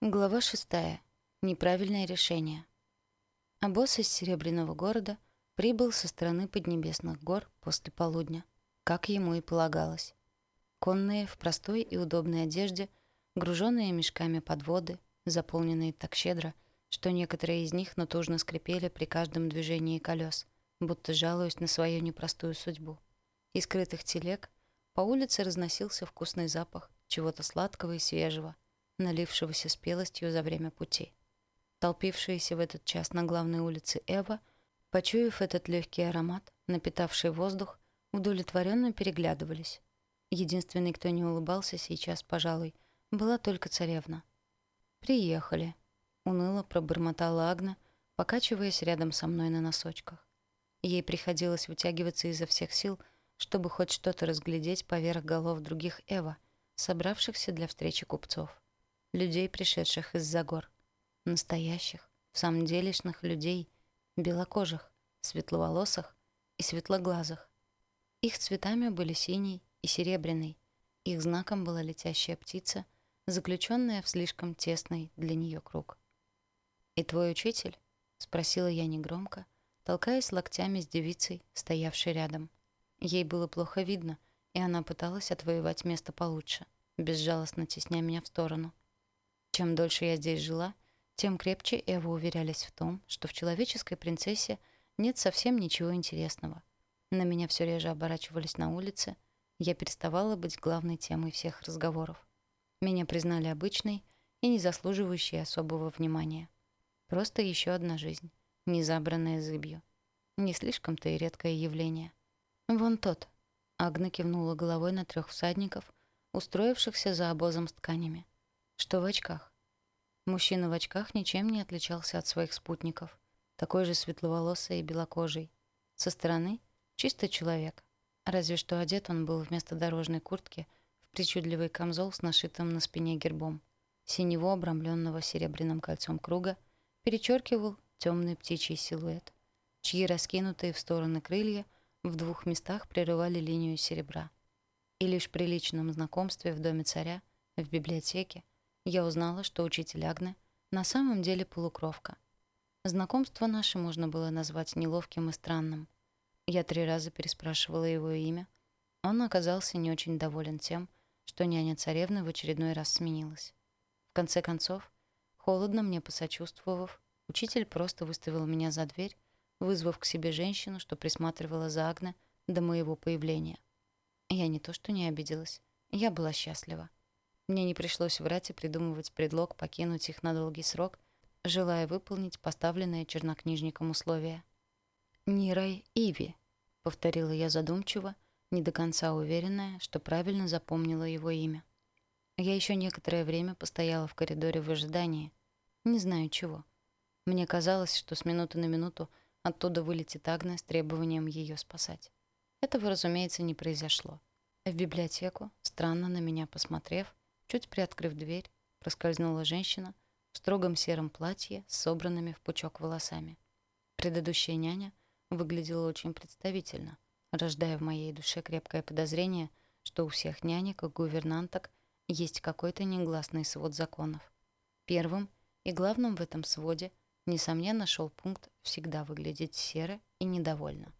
Глава шестая. Неправильное решение. А из Серебряного города прибыл со стороны Поднебесных гор после полудня, как ему и полагалось. Конные в простой и удобной одежде, груженные мешками подводы, заполненные так щедро, что некоторые из них натужно скрипели при каждом движении колес, будто жалуясь на свою непростую судьбу. Из скрытых телег по улице разносился вкусный запах чего-то сладкого и свежего — налившегося спелостью за время пути. Толпившиеся в этот час на главной улице Эва, почуяв этот легкий аромат, напитавший воздух, удовлетворенно переглядывались. Единственный, кто не улыбался сейчас, пожалуй, была только царевна. «Приехали», — уныло пробормотала Агна, покачиваясь рядом со мной на носочках. Ей приходилось вытягиваться изо всех сил, чтобы хоть что-то разглядеть поверх голов других Эва, собравшихся для встречи купцов людей, пришедших из-за гор. Настоящих, в самом делешных людей, белокожих, светловолосых и светлоглазых. Их цветами были синий и серебряный, их знаком была летящая птица, заключенная в слишком тесный для нее круг. «И твой учитель?» — спросила я негромко, толкаясь локтями с девицей, стоявшей рядом. Ей было плохо видно, и она пыталась отвоевать место получше, безжалостно тесня меня в сторону. Чем дольше я здесь жила, тем крепче Эва уверялись в том, что в человеческой принцессе нет совсем ничего интересного. На меня все реже оборачивались на улице, я переставала быть главной темой всех разговоров. Меня признали обычной и не заслуживающей особого внимания. Просто еще одна жизнь, не забранная зыбью. Не слишком-то и редкое явление. «Вон тот», — Агна кивнула головой на трех всадников, устроившихся за обозом с тканями что в очках. Мужчина в очках ничем не отличался от своих спутников, такой же светловолосый и белокожий. Со стороны — чистый человек, разве что одет он был вместо дорожной куртки в причудливый камзол с нашитым на спине гербом. Синего, обрамленного серебряным кольцом круга, перечеркивал темный птичий силуэт, чьи раскинутые в стороны крылья в двух местах прерывали линию серебра. И лишь при личном знакомстве в доме царя, в библиотеке, я узнала, что учитель Агне на самом деле полукровка. Знакомство наше можно было назвать неловким и странным. Я три раза переспрашивала его имя. Он оказался не очень доволен тем, что няня царевны в очередной раз сменилась. В конце концов, холодно мне посочувствовав, учитель просто выставил меня за дверь, вызвав к себе женщину, что присматривала за Агне до моего появления. Я не то что не обиделась, я была счастлива. Мне не пришлось врать и придумывать предлог покинуть их на долгий срок, желая выполнить поставленное чернокнижником условие. «Нирай Иви», — повторила я задумчиво, не до конца уверенная, что правильно запомнила его имя. Я еще некоторое время постояла в коридоре в ожидании. Не знаю чего. Мне казалось, что с минуты на минуту оттуда вылетит Агна с требованием ее спасать. Этого, разумеется, не произошло. В библиотеку, странно на меня посмотрев, Чуть приоткрыв дверь, проскользнула женщина в строгом сером платье с собранными в пучок волосами. Предыдущая няня выглядела очень представительно, рождая в моей душе крепкое подозрение, что у всех нянек и гувернанток есть какой-то негласный свод законов. Первым и главным в этом своде, несомненно, шел пункт всегда выглядеть серо и недовольно.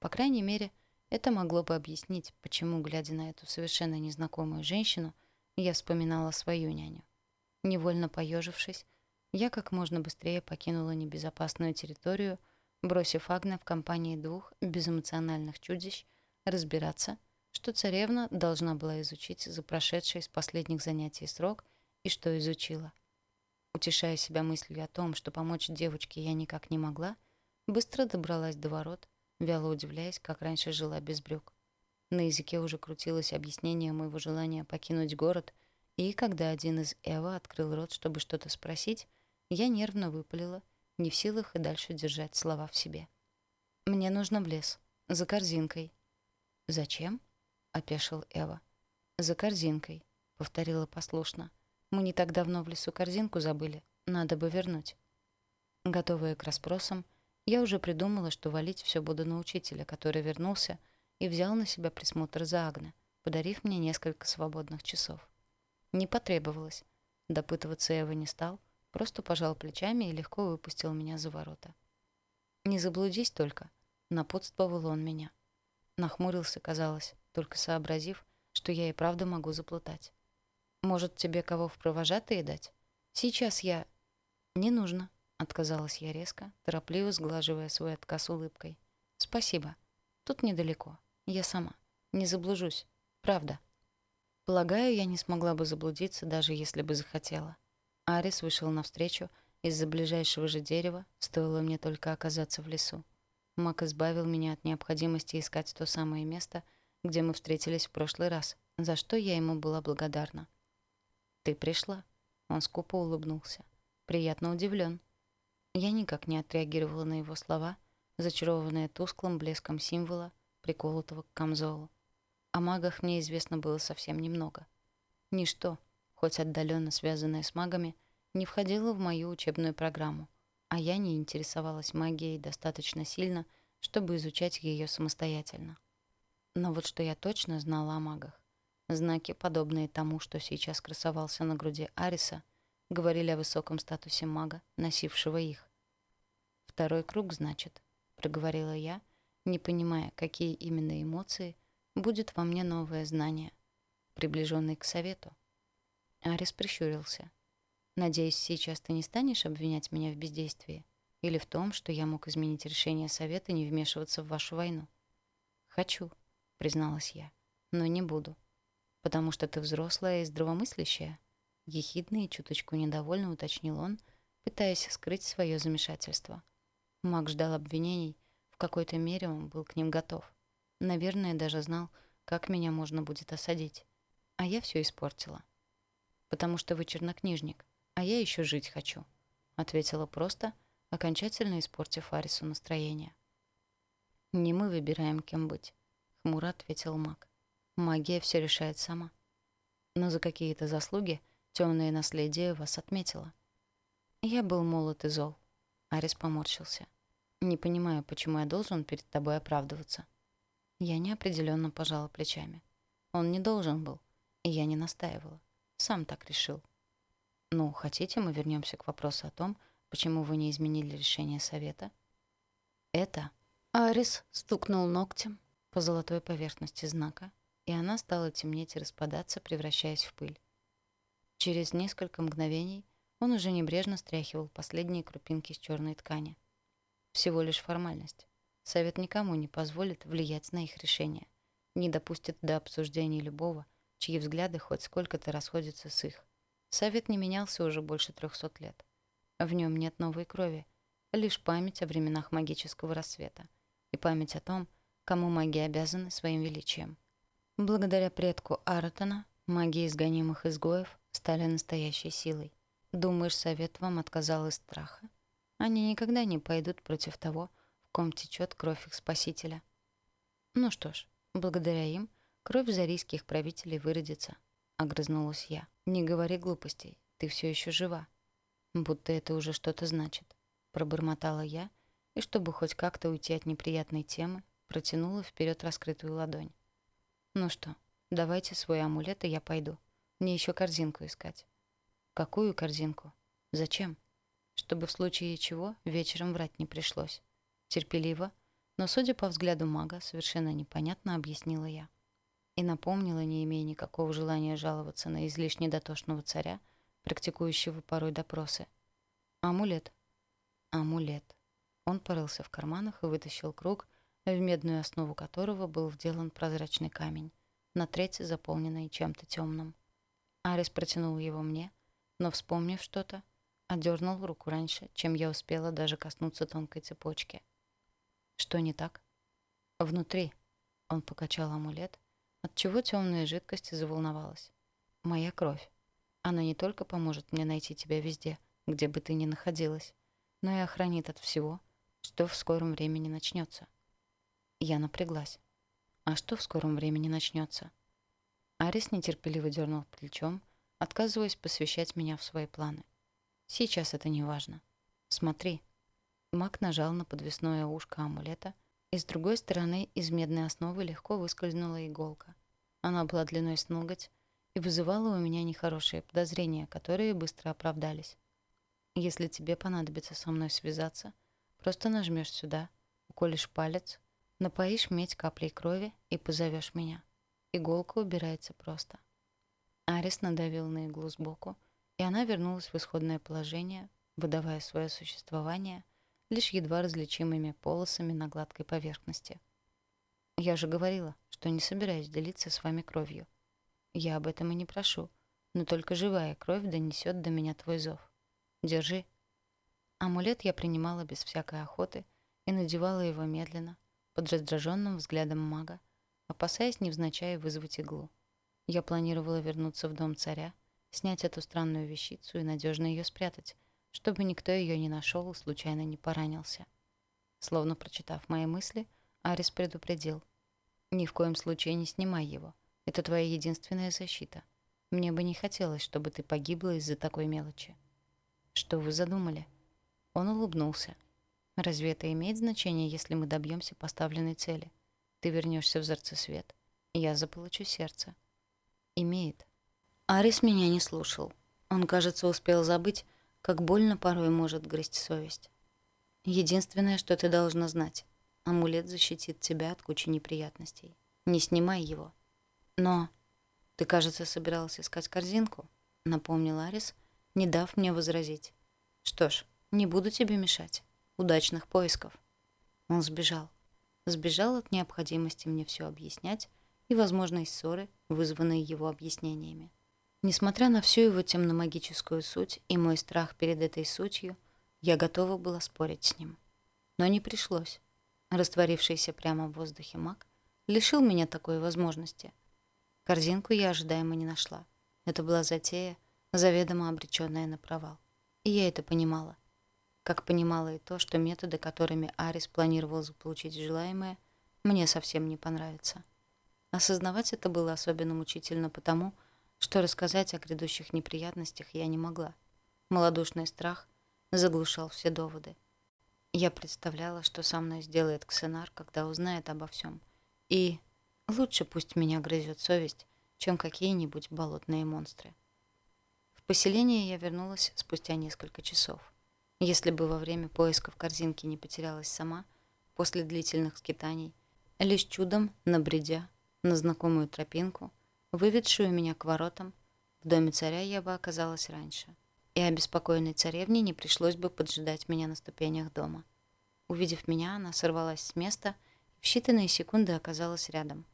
По крайней мере, это могло бы объяснить, почему, глядя на эту совершенно незнакомую женщину, я вспоминала свою няню. Невольно поежившись, я как можно быстрее покинула небезопасную территорию, бросив Агна в компании двух безэмоциональных чудищ разбираться, что царевна должна была изучить за прошедший из последних занятий срок и что изучила. Утешая себя мыслью о том, что помочь девочке я никак не могла, быстро добралась до ворот, вяло удивляясь, как раньше жила без брюк. На языке уже крутилось объяснение моего желания покинуть город, и когда один из Эва открыл рот, чтобы что-то спросить, я нервно выпалила, не в силах и дальше держать слова в себе. «Мне нужно в лес. За корзинкой». «Зачем?» — опешил Эва. «За корзинкой», — повторила послушно. «Мы не так давно в лесу корзинку забыли. Надо бы вернуть». Готовая к расспросам, я уже придумала, что валить все буду на учителя, который вернулся — и взял на себя присмотр за Агне, подарив мне несколько свободных часов. Не потребовалось. Допытываться Эва не стал, просто пожал плечами и легко выпустил меня за ворота. «Не заблудись только», — напутствовал он меня. Нахмурился, казалось, только сообразив, что я и правда могу заплутать. «Может, тебе кого в провожатые дать? Сейчас я...» «Не нужно», — отказалась я резко, торопливо сглаживая свой отказ улыбкой. «Спасибо. Тут недалеко. Я сама. Не заблужусь. Правда». Полагаю, я не смогла бы заблудиться, даже если бы захотела. Арис вышел навстречу из-за ближайшего же дерева, стоило мне только оказаться в лесу. Мак избавил меня от необходимости искать то самое место, где мы встретились в прошлый раз, за что я ему была благодарна. «Ты пришла?» Он скупо улыбнулся. «Приятно удивлен. Я никак не отреагировала на его слова, зачарованная тусклым блеском символа, приколотого к камзолу. О магах мне известно было совсем немного. Ничто, хоть отдаленно связанное с магами, не входило в мою учебную программу, а я не интересовалась магией достаточно сильно, чтобы изучать ее самостоятельно. Но вот что я точно знала о магах. Знаки, подобные тому, что сейчас красовался на груди Ариса, говорили о высоком статусе мага, носившего их. «Второй круг, значит», — проговорила я, не понимая, какие именно эмоции — будет во мне новое знание, приближенное к совету. Арис прищурился. «Надеюсь, сейчас ты не станешь обвинять меня в бездействии или в том, что я мог изменить решение совета не вмешиваться в вашу войну?» «Хочу», — призналась я, — «но не буду, потому что ты взрослая и здравомыслящая», — ехидно и чуточку недовольно уточнил он, пытаясь скрыть свое замешательство. Маг ждал обвинений, в какой-то мере он был к ним готов. Наверное, даже знал, как меня можно будет осадить. А я все испортила. «Потому что вы чернокнижник, а я еще жить хочу», — ответила просто, окончательно испортив Арису настроение. «Не мы выбираем, кем быть», — хмуро ответил маг. «Магия все решает сама. Но за какие-то заслуги темное наследие вас отметило». «Я был молод и зол», — Арис поморщился. «Не понимаю, почему я должен перед тобой оправдываться». Я неопределенно пожала плечами. Он не должен был, и я не настаивала. Сам так решил. Ну, хотите, мы вернемся к вопросу о том, почему вы не изменили решение совета? Это Арис стукнул ногтем по золотой поверхности знака, и она стала темнеть и распадаться, превращаясь в пыль. Через несколько мгновений он уже небрежно стряхивал последние крупинки с черной ткани. Всего лишь формальность. Совет никому не позволит влиять на их решения, не допустит до обсуждений любого, чьи взгляды хоть сколько-то расходятся с их. Совет не менялся уже больше трехсот лет. В нем нет новой крови, лишь память о временах магического рассвета и память о том, кому маги обязаны своим величием. Благодаря предку Аратона маги изгонимых изгоев стали настоящей силой. Думаешь, совет вам отказал из страха? Они никогда не пойдут против того, ком течет кровь их спасителя. Ну что ж, благодаря им кровь зарийских правителей выродится, огрызнулась я. Не говори глупостей, ты все еще жива. Будто это уже что-то значит, пробормотала я, и чтобы хоть как-то уйти от неприятной темы, протянула вперед раскрытую ладонь. Ну что, давайте свой амулет, и я пойду. Мне еще корзинку искать. Какую корзинку? Зачем? Чтобы в случае чего вечером врать не пришлось. Терпеливо, но, судя по взгляду мага, совершенно непонятно объяснила я. И напомнила, не имея никакого желания жаловаться на излишне дотошного царя, практикующего порой допросы. «Амулет». «Амулет». Он порылся в карманах и вытащил круг, в медную основу которого был вделан прозрачный камень, на треть заполненный чем-то темным. Арис протянул его мне, но, вспомнив что-то, отдернул руку раньше, чем я успела даже коснуться тонкой цепочки. Что не так? Внутри. Он покачал амулет, отчего темная жидкость заволновалась. Моя кровь. Она не только поможет мне найти тебя везде, где бы ты ни находилась, но и охранит от всего, что в скором времени начнется. Я напряглась. А что в скором времени начнется? Арис нетерпеливо дернул плечом, отказываясь посвящать меня в свои планы. Сейчас это не важно. Смотри. Маг нажал на подвесное ушко амулета, и с другой стороны из медной основы легко выскользнула иголка. Она была длиной с ноготь, и вызывало у меня нехорошие подозрения, которые быстро оправдались. Если тебе понадобится со мной связаться, просто нажмешь сюда, уколешь палец, напоишь медь каплей крови и позовешь меня. Иголка убирается просто. Арис надавил на иглу сбоку, и она вернулась в исходное положение, выдавая свое существование лишь едва различимыми полосами на гладкой поверхности. Я же говорила, что не собираюсь делиться с вами кровью. Я об этом и не прошу, но только живая кровь донесет до меня твой зов. Держи. Амулет я принимала без всякой охоты и надевала его медленно, под раздраженным взглядом мага, опасаясь невзначай вызвать иглу. Я планировала вернуться в дом царя, снять эту странную вещицу и надежно ее спрятать, чтобы никто ее не нашел и случайно не поранился. Словно прочитав мои мысли, Арис предупредил. «Ни в коем случае не снимай его. Это твоя единственная защита. Мне бы не хотелось, чтобы ты погибла из-за такой мелочи». «Что вы задумали?» Он улыбнулся. «Разве это имеет значение, если мы добьемся поставленной цели? Ты вернешься в Зарцесвет, и я заполучу сердце». «Имеет». Арис меня не слушал. Он, кажется, успел забыть, как больно порой может грызть совесть. Единственное, что ты должна знать. Амулет защитит тебя от кучи неприятностей. Не снимай его. Но ты, кажется, собиралась искать корзинку, напомнил Арис, — не дав мне возразить. «Что ж, не буду тебе мешать. Удачных поисков». Он сбежал. Сбежал от необходимости мне все объяснять и возможной ссоры, вызванной его объяснениями. Несмотря на всю его темномагическую суть и мой страх перед этой сутью, я готова была спорить с ним. Но не пришлось. Растворившийся прямо в воздухе маг лишил меня такой возможности. Корзинку я ожидаемо не нашла. Это была затея — заведомо обречённая на провал. И я это понимала. Как понимала и то, что методы, которыми Арис планировал заполучить желаемое, мне совсем не понравятся. Осознавать это было особенно мучительно потому, что рассказать о грядущих неприятностях я не могла. Молодушный страх заглушал все доводы. Я представляла, что со мной сделает Ксенар, когда узнает обо всем. И лучше пусть меня грызет совесть, чем какие-нибудь болотные монстры поселение я вернулась спустя несколько часов. Если бы во время поисков корзинки не потерялась сама, после длительных скитаний, лишь чудом набредя на знакомую тропинку, выведшую меня к воротам, в доме царя я бы оказалась раньше, и обеспокоенной царевне не пришлось бы поджидать меня на ступенях дома. Увидев меня, она сорвалась с места и в считанные секунды оказалась рядом.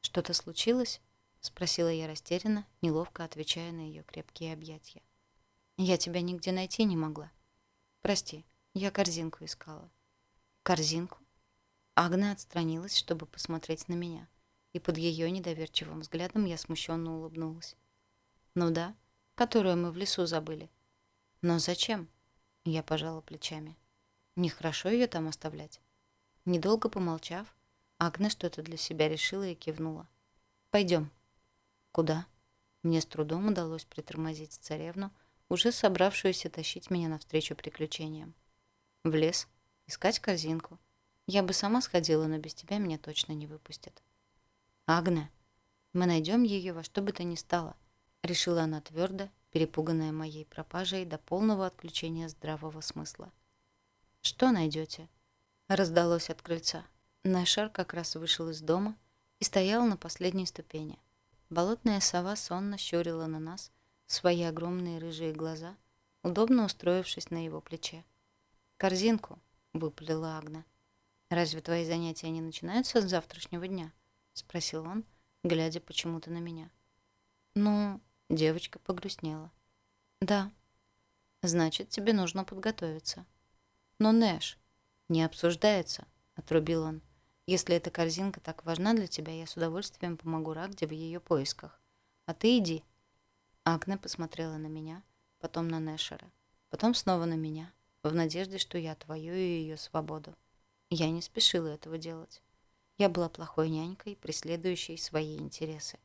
«Что-то случилось?» спросила я растерянно, неловко отвечая на ее крепкие объятия. Я тебя нигде найти не могла. Прости, я корзинку искала. Корзинку? Агна отстранилась, чтобы посмотреть на меня, и под ее недоверчивым взглядом я смущенно улыбнулась. Ну да, которую мы в лесу забыли. Но зачем? Я пожала плечами. Нехорошо ее там оставлять. Недолго помолчав, Агна что-то для себя решила и кивнула. Пойдем. Куда? Мне с трудом удалось притормозить царевну, уже собравшуюся тащить меня навстречу приключениям. В лес, искать корзинку. Я бы сама сходила, но без тебя меня точно не выпустят. Агне, мы найдем ее во что бы то ни стало, решила она твердо, перепуганная моей пропажей до полного отключения здравого смысла. Что найдете? Раздалось от крыльца. Нашар как раз вышел из дома и стоял на последней ступени. Болотная сова сонно щурила на нас свои огромные рыжие глаза, удобно устроившись на его плече. «Корзинку», — выпалила Агна. «Разве твои занятия не начинаются с завтрашнего дня?» — спросил он, глядя почему-то на меня. «Ну...» — девочка погрустнела. «Да». «Значит, тебе нужно подготовиться». «Но, Нэш, не обсуждается», — отрубил он. Если эта корзинка так важна для тебя, я с удовольствием помогу Рагде в ее поисках. А ты иди». Агне посмотрела на меня, потом на Нэшера, потом снова на меня, в надежде, что я отвоюю ее свободу. Я не спешила этого делать. Я была плохой нянькой, преследующей свои интересы.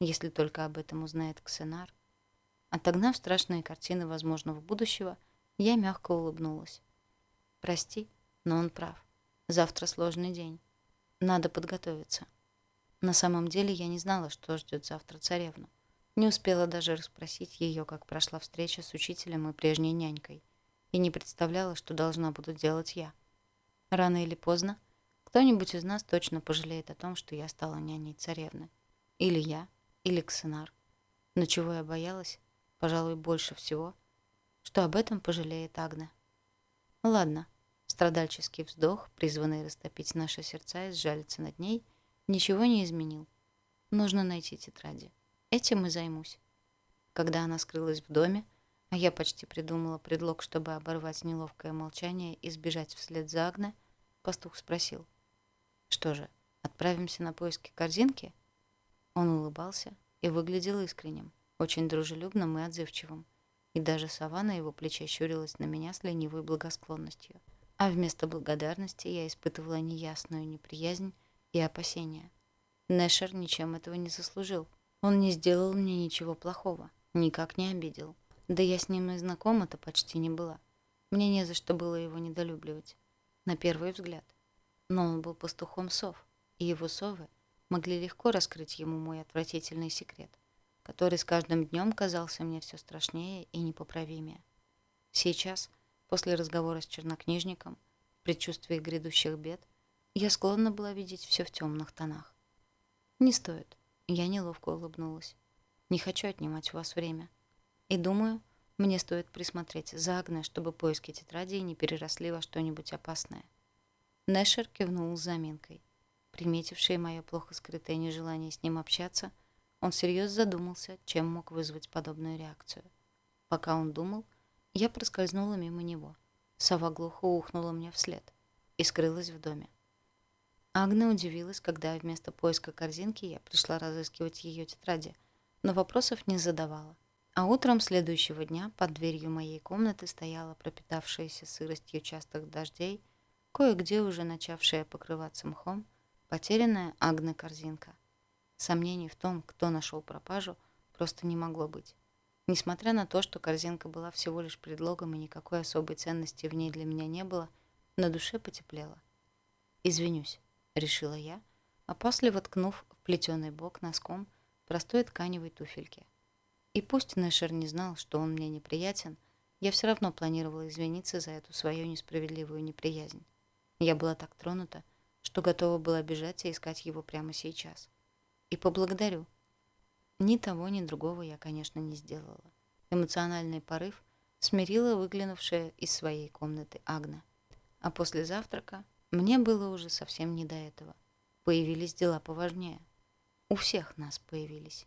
Если только об этом узнает Ксенар. Отогнав страшные картины возможного будущего, я мягко улыбнулась. «Прости, но он прав. Завтра сложный день. Надо подготовиться. На самом деле я не знала, что ждет завтра царевну. Не успела даже расспросить ее, как прошла встреча с учителем и прежней нянькой, и не представляла, что должна буду делать я. Рано или поздно кто-нибудь из нас точно пожалеет о том, что я стала няней царевны. Или я, или Ксенар. Но чего я боялась, пожалуй, больше всего, что об этом пожалеет Агна. Ладно, страдальческий вздох, призванный растопить наши сердца и сжалиться над ней, ничего не изменил. Нужно найти тетради. Этим и займусь. Когда она скрылась в доме, а я почти придумала предлог, чтобы оборвать неловкое молчание и сбежать вслед за Агне, пастух спросил. «Что же, отправимся на поиски корзинки?» Он улыбался и выглядел искренним, очень дружелюбным и отзывчивым. И даже сова на его плече щурилась на меня с ленивой благосклонностью. А вместо благодарности я испытывала неясную неприязнь и опасения. Нэшер ничем этого не заслужил. Он не сделал мне ничего плохого, никак не обидел. Да я с ним и знакома-то почти не была. Мне не за что было его недолюбливать. На первый взгляд. Но он был пастухом сов, и его совы могли легко раскрыть ему мой отвратительный секрет, который с каждым днем казался мне все страшнее и непоправимее. Сейчас, после разговора с чернокнижником, в предчувствии грядущих бед, я склонна была видеть все в темных тонах. Не стоит. Я неловко улыбнулась. Не хочу отнимать у вас время. И думаю, мне стоит присмотреть за Агне, чтобы поиски тетрадей не переросли во что-нибудь опасное. Нэшер кивнул с заминкой. Приметивший мое плохо скрытое нежелание с ним общаться, он всерьез задумался, чем мог вызвать подобную реакцию. Пока он думал, я проскользнула мимо него. Сова глухо ухнула мне вслед и скрылась в доме. Агна удивилась, когда вместо поиска корзинки я пришла разыскивать ее тетради, но вопросов не задавала. А утром следующего дня под дверью моей комнаты стояла пропитавшаяся сыростью частых дождей, кое-где уже начавшая покрываться мхом, потерянная Агна корзинка. Сомнений в том, кто нашел пропажу, просто не могло быть. Несмотря на то, что корзинка была всего лишь предлогом и никакой особой ценности в ней для меня не было, на душе потеплело. «Извинюсь», — решила я, опасливо ткнув в плетеный бок носком простой тканевой туфельки. И пусть Нэшер не знал, что он мне неприятен, я все равно планировала извиниться за эту свою несправедливую неприязнь. Я была так тронута, что готова была бежать и искать его прямо сейчас. И поблагодарю. Ни того, ни другого я, конечно, не сделала. Эмоциональный порыв смирила выглянувшая из своей комнаты Агна. А после завтрака мне было уже совсем не до этого. Появились дела поважнее. У всех нас появились.